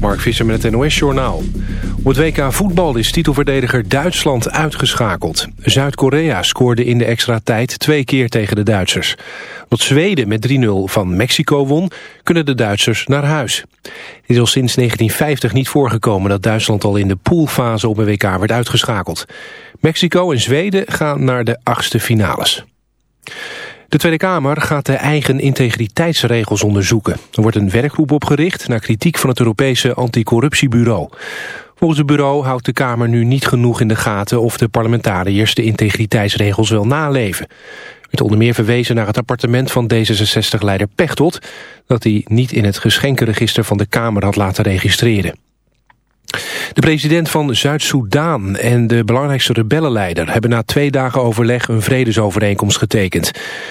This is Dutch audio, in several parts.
Mark Visser met het NOS-journaal. Op het WK voetbal is titelverdediger Duitsland uitgeschakeld. Zuid-Korea scoorde in de extra tijd twee keer tegen de Duitsers. Wat Zweden met 3-0 van Mexico won, kunnen de Duitsers naar huis. Het is al sinds 1950 niet voorgekomen dat Duitsland al in de poolfase op een WK werd uitgeschakeld. Mexico en Zweden gaan naar de achtste finales. De Tweede Kamer gaat de eigen integriteitsregels onderzoeken. Er wordt een werkgroep opgericht naar kritiek van het Europese anticorruptiebureau. Volgens het bureau houdt de Kamer nu niet genoeg in de gaten... of de parlementariërs de integriteitsregels wel naleven. Werd onder meer verwezen naar het appartement van D66-leider Pechtold... dat hij niet in het geschenkenregister van de Kamer had laten registreren. De president van Zuid-Soedan en de belangrijkste rebellenleider... hebben na twee dagen overleg een vredesovereenkomst getekend.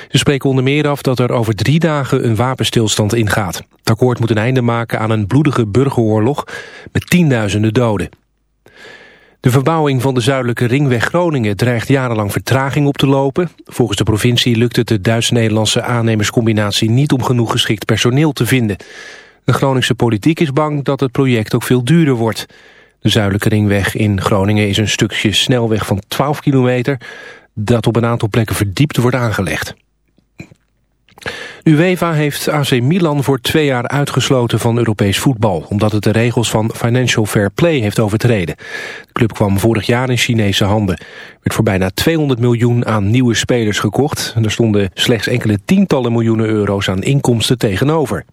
Ze spreken onder meer af dat er over drie dagen een wapenstilstand ingaat. Het akkoord moet een einde maken aan een bloedige burgeroorlog... met tienduizenden doden. De verbouwing van de zuidelijke ringweg Groningen dreigt jarenlang vertraging op te lopen. Volgens de provincie lukt het de Duits-Nederlandse aannemerscombinatie niet om genoeg geschikt personeel te vinden. De Groningse politiek is bang dat het project ook veel duurder wordt. De zuidelijke ringweg in Groningen is een stukje snelweg van 12 kilometer... dat op een aantal plekken verdiept wordt aangelegd. UEFA heeft AC Milan voor twee jaar uitgesloten van Europees voetbal... omdat het de regels van Financial Fair Play heeft overtreden. De club kwam vorig jaar in Chinese handen. werd voor bijna 200 miljoen aan nieuwe spelers gekocht... en er stonden slechts enkele tientallen miljoenen euro's aan inkomsten tegenover.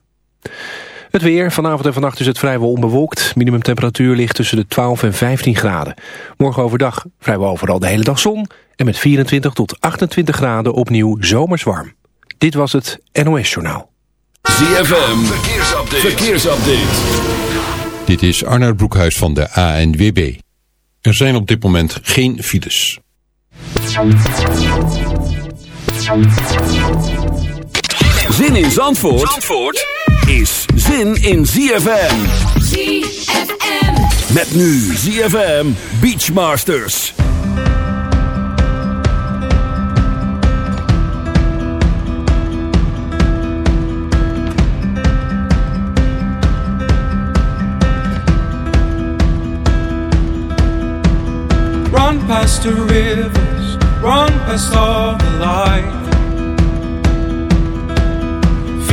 Het weer. Vanavond en vannacht is het vrijwel onbewolkt. Minimumtemperatuur ligt tussen de 12 en 15 graden. Morgen overdag vrijwel overal de hele dag zon. En met 24 tot 28 graden opnieuw zomers warm. Dit was het NOS Journaal. ZFM. Verkeersupdate. Verkeersupdate. Dit is Arnoud Broekhuis van de ANWB. Er zijn op dit moment geen files. Zin in Zandvoort? Zandvoort? Is zin in ZFM. ZFM. Met nu ZFM Beachmasters. Run past the rivers, run past all the light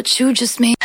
What you just made.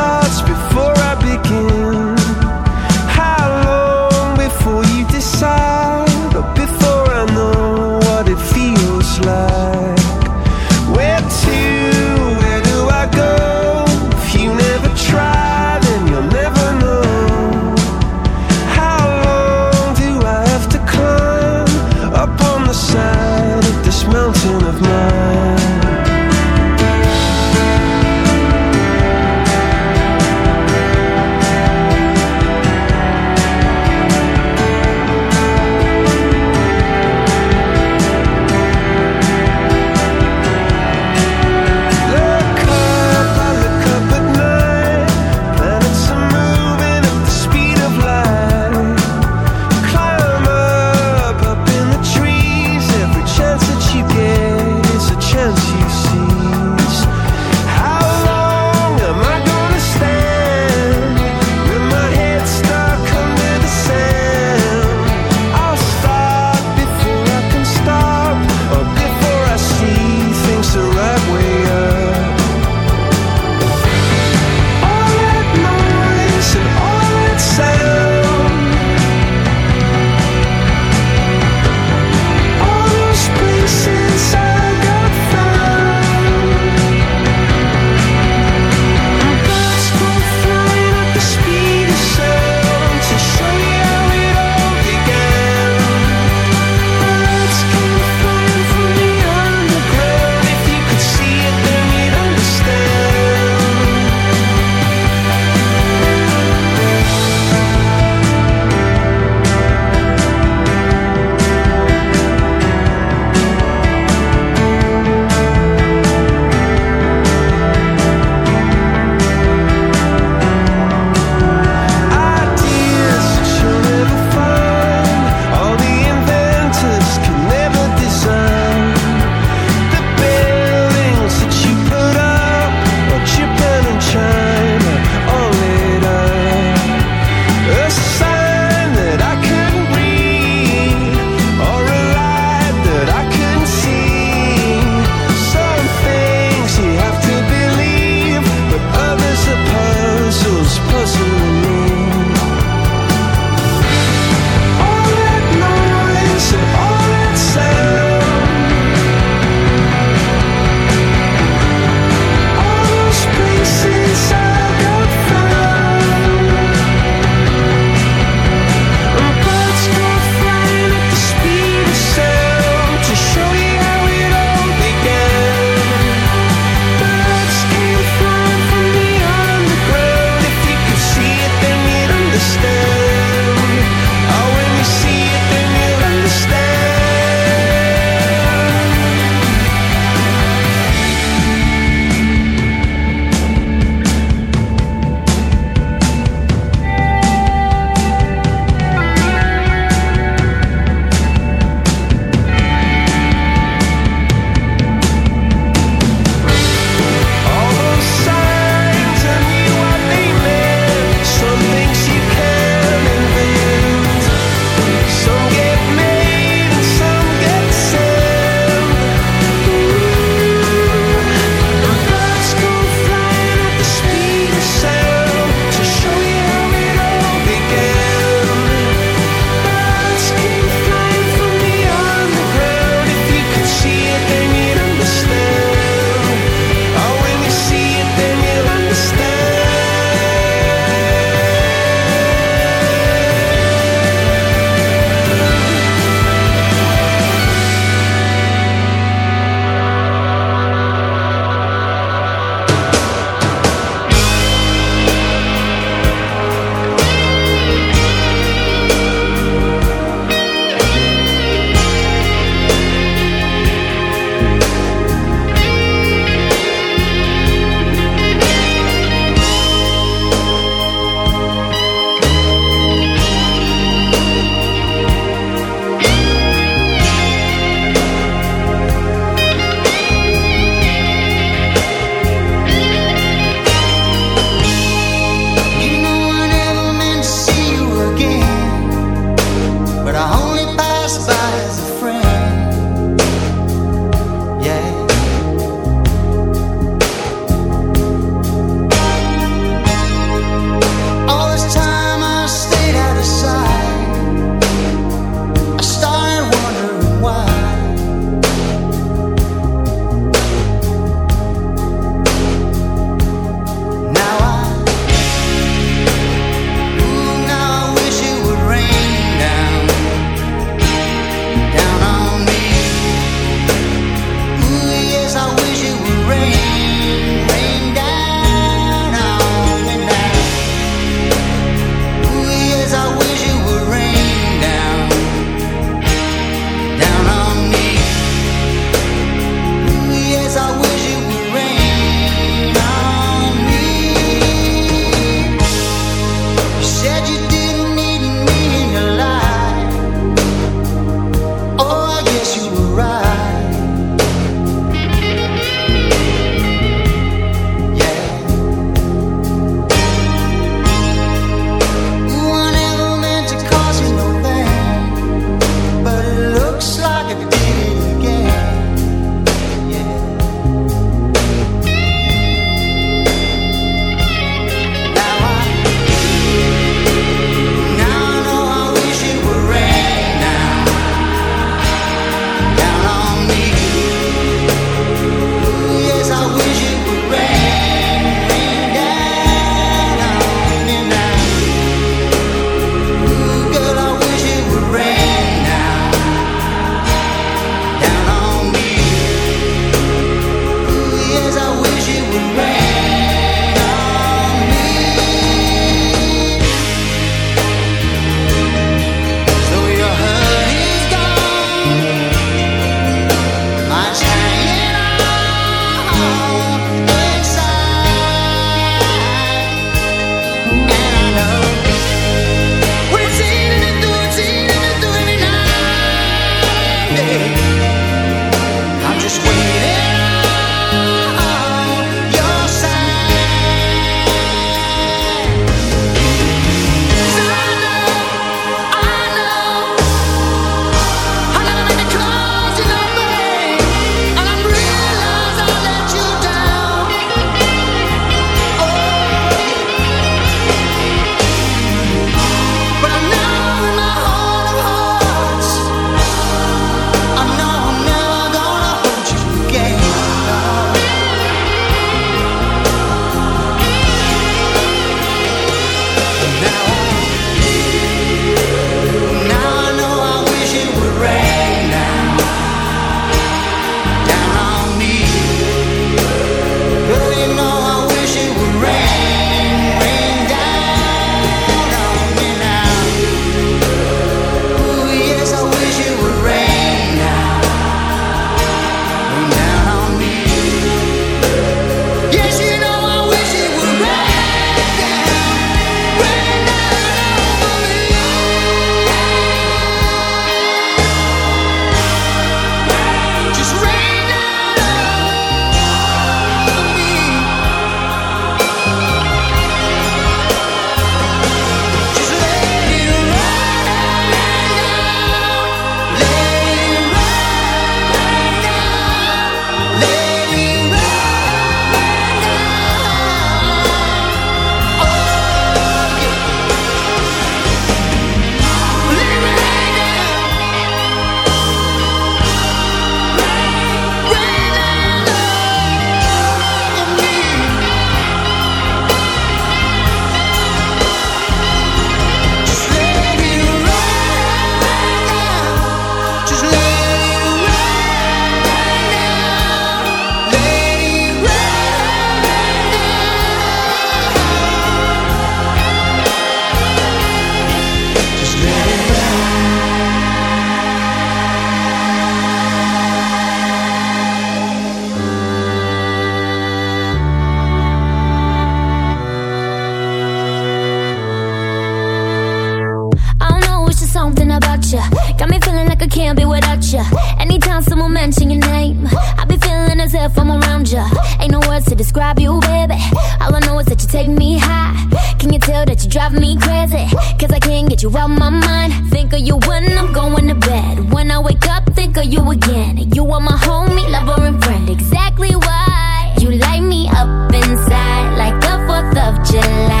my mind. Think of you when I'm going to bed. When I wake up, think of you again. You are my homie, lover, and friend. Exactly why you light me up inside like the 4th of July.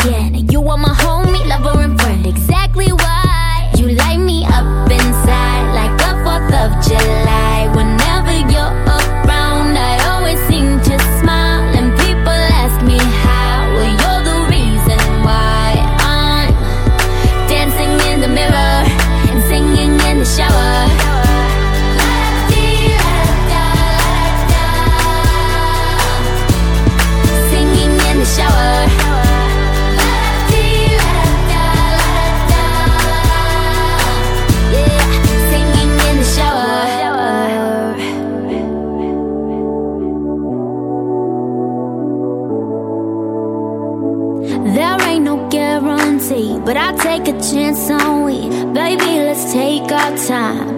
again. You are my Time.